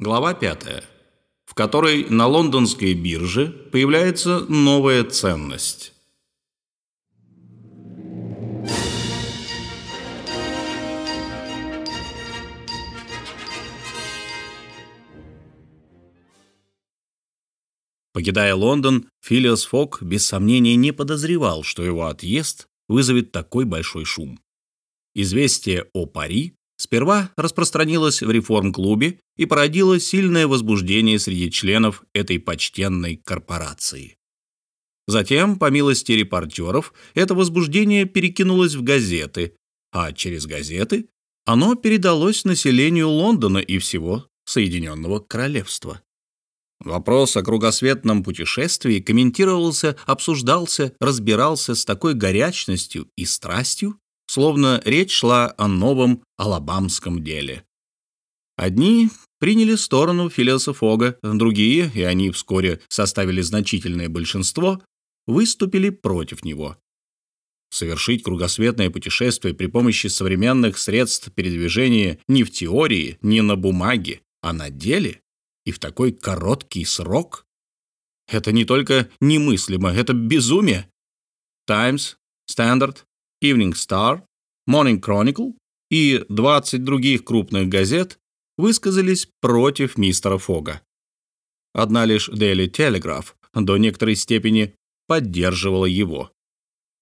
Глава 5, в которой на лондонской бирже появляется новая ценность. Покидая Лондон, Филиос Фок без сомнения не подозревал, что его отъезд вызовет такой большой шум. Известие о пари сперва распространилось в реформ-клубе и породило сильное возбуждение среди членов этой почтенной корпорации. Затем, по милости репортеров, это возбуждение перекинулось в газеты, а через газеты оно передалось населению Лондона и всего Соединенного Королевства. Вопрос о кругосветном путешествии комментировался, обсуждался, разбирался с такой горячностью и страстью, словно речь шла о новом алабамском деле. Одни приняли сторону Филиаса Фога, другие, и они вскоре составили значительное большинство, выступили против него. Совершить кругосветное путешествие при помощи современных средств передвижения не в теории, не на бумаге, а на деле и в такой короткий срок? Это не только немыслимо, это безумие. Times, Standard, Evening Star, Morning Chronicle и 20 других крупных газет высказались против мистера Фога. Одна лишь Daily Telegraph до некоторой степени поддерживала его.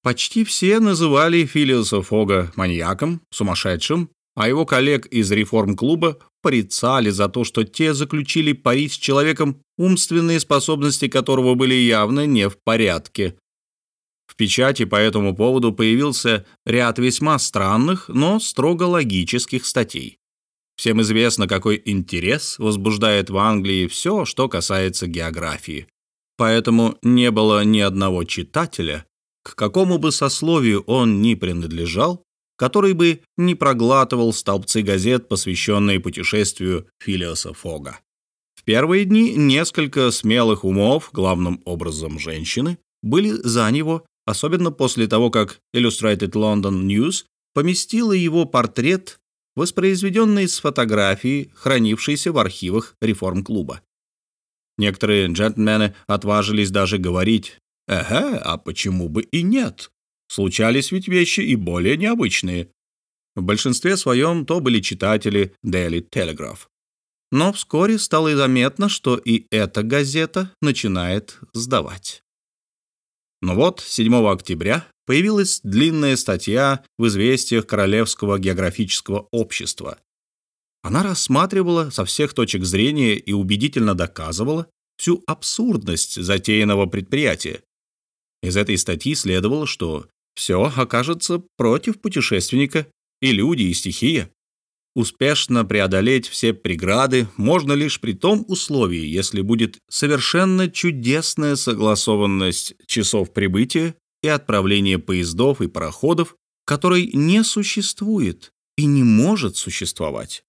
Почти все называли Филиоса Фога маньяком, сумасшедшим, а его коллег из реформ-клуба порицали за то, что те заключили пари с человеком, умственные способности которого были явно не в порядке. В печати по этому поводу появился ряд весьма странных, но строго логических статей. Всем известно, какой интерес возбуждает в Англии все, что касается географии. Поэтому не было ни одного читателя, к какому бы сословию он ни принадлежал, который бы не проглатывал столбцы газет, посвященные путешествию Филиоса Фога. В первые дни несколько смелых умов, главным образом женщины, были за него особенно после того, как Illustrated London News поместила его портрет, воспроизведенный с фотографии, хранившейся в архивах реформ-клуба. Некоторые джентльмены отважились даже говорить «Эге, а почему бы и нет? Случались ведь вещи и более необычные». В большинстве своем то были читатели Daily Telegraph. Но вскоре стало заметно, что и эта газета начинает сдавать. Но вот 7 октября появилась длинная статья в известиях Королевского географического общества. Она рассматривала со всех точек зрения и убедительно доказывала всю абсурдность затеянного предприятия. Из этой статьи следовало, что все окажется против путешественника, и люди, и стихия. Успешно преодолеть все преграды можно лишь при том условии, если будет совершенно чудесная согласованность часов прибытия и отправления поездов и пароходов, которой не существует и не может существовать.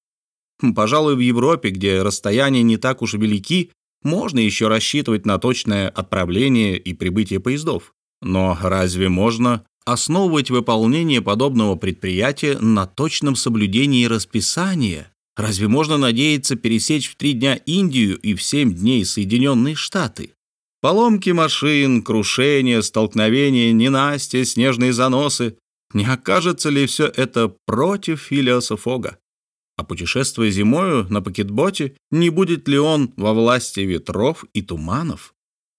Пожалуй, в Европе, где расстояния не так уж велики, можно еще рассчитывать на точное отправление и прибытие поездов. Но разве можно основывать выполнение подобного предприятия на точном соблюдении расписания. Разве можно надеяться пересечь в три дня Индию и в семь дней Соединенные Штаты? Поломки машин, крушения, столкновения, ненастья, снежные заносы. Не окажется ли все это против Филиаса Фога? А путешествуя зимою на пакетботе, не будет ли он во власти ветров и туманов?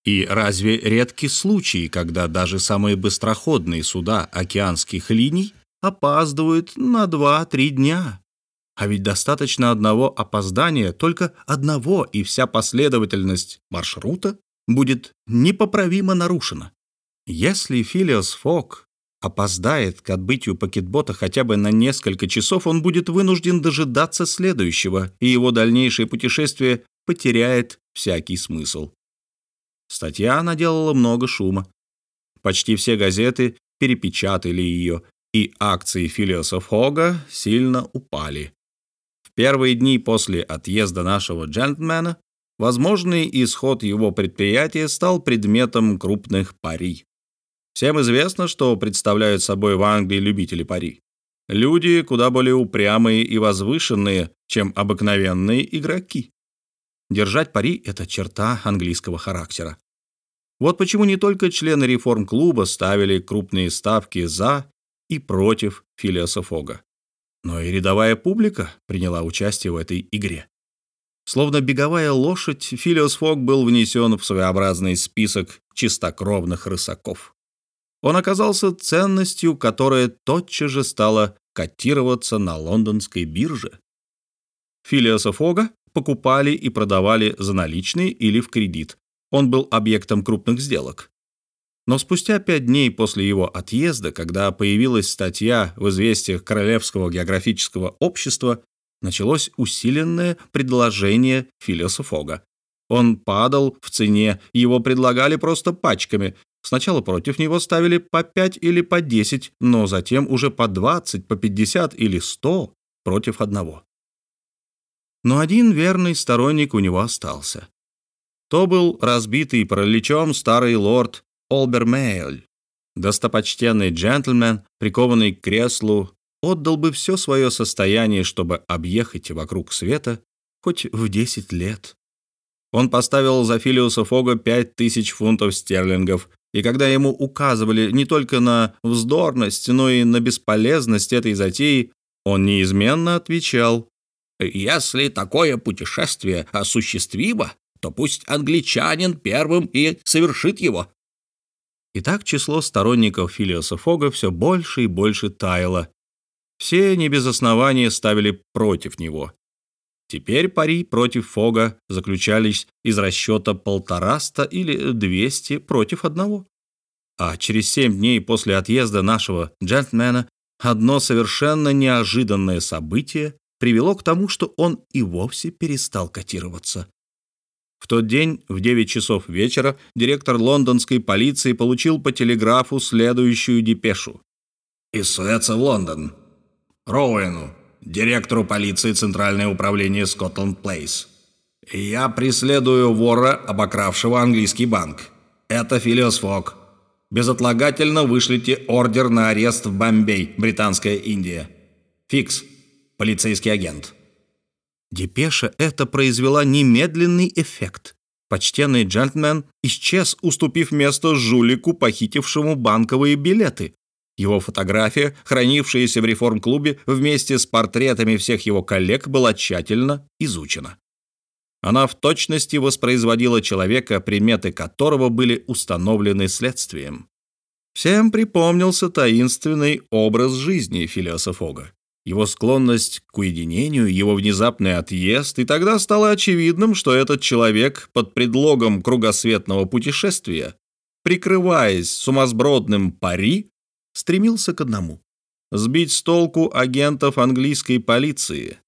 И разве редки случаи, когда даже самые быстроходные суда океанских линий опаздывают на 2-3 дня? А ведь достаточно одного опоздания, только одного, и вся последовательность маршрута будет непоправимо нарушена. Если Филиос Фок опоздает к отбытию пакетбота хотя бы на несколько часов, он будет вынужден дожидаться следующего, и его дальнейшее путешествие потеряет всякий смысл. Статья наделала много шума. Почти все газеты перепечатали ее, и акции Филиоса Хога сильно упали. В первые дни после отъезда нашего джентльмена возможный исход его предприятия стал предметом крупных пари. Всем известно, что представляют собой в Англии любители пари. Люди куда более упрямые и возвышенные, чем обыкновенные игроки. Держать пари — это черта английского характера. Вот почему не только члены реформ-клуба ставили крупные ставки за и против Филиаса Фога, но и рядовая публика приняла участие в этой игре. Словно беговая лошадь, Филиос Фог был внесен в своеобразный список чистокровных рысаков. Он оказался ценностью, которая тотчас же стала котироваться на лондонской бирже. Филиоса Фога покупали и продавали за наличные или в кредит. Он был объектом крупных сделок. Но спустя пять дней после его отъезда, когда появилась статья в известиях Королевского географического общества, началось усиленное предложение Филиоса Фога. Он падал в цене, его предлагали просто пачками. Сначала против него ставили по 5 или по 10, но затем уже по 20, по 50 или 100 против одного. Но один верный сторонник у него остался. То был разбитый параличом старый лорд Олбермейль, достопочтенный джентльмен, прикованный к креслу отдал бы все свое состояние, чтобы объехать вокруг света хоть в 10 лет. Он поставил за Филиуса Фога пять тысяч фунтов стерлингов, и когда ему указывали не только на вздорность, но и на бесполезность этой затеи, он неизменно отвечал, «Если такое путешествие осуществимо, то пусть англичанин первым и совершит его». И так число сторонников Филиоса Фога все больше и больше таяло, все не без основания ставили против него. Теперь пари против Фога заключались из расчета полтораста или двести против одного. А через семь дней после отъезда нашего джентльмена одно совершенно неожиданное событие привело к тому, что он и вовсе перестал котироваться. В тот день в 9 часов вечера директор лондонской полиции получил по телеграфу следующую депешу. «Из Суэца в Лондон. Роуэну, директору полиции Центральное управление Скотланд-Плейс. Я преследую вора, обокравшего английский банк. Это Филеас Фогг. Безотлагательно вышлите ордер на арест в Бомбей, Британская Индия. Фикс. Полицейский агент. Депеша это произвела немедленный эффект. Почтенный джентльмен исчез, уступив место жулику, похитившему банковые билеты. Его фотография, хранившаяся в реформ-клубе вместе с портретами всех его коллег, была тщательно изучена. Она в точности воспроизводила человека, приметы которого были установлены следствием. Всем припомнился таинственный образ жизни Филиоса его склонность к уединению, его внезапный отъезд, и тогда стало очевидным, что этот человек под предлогом кругосветного путешествия, прикрываясь сумасбродным пари, стремился к одному — сбить с толку агентов английской полиции.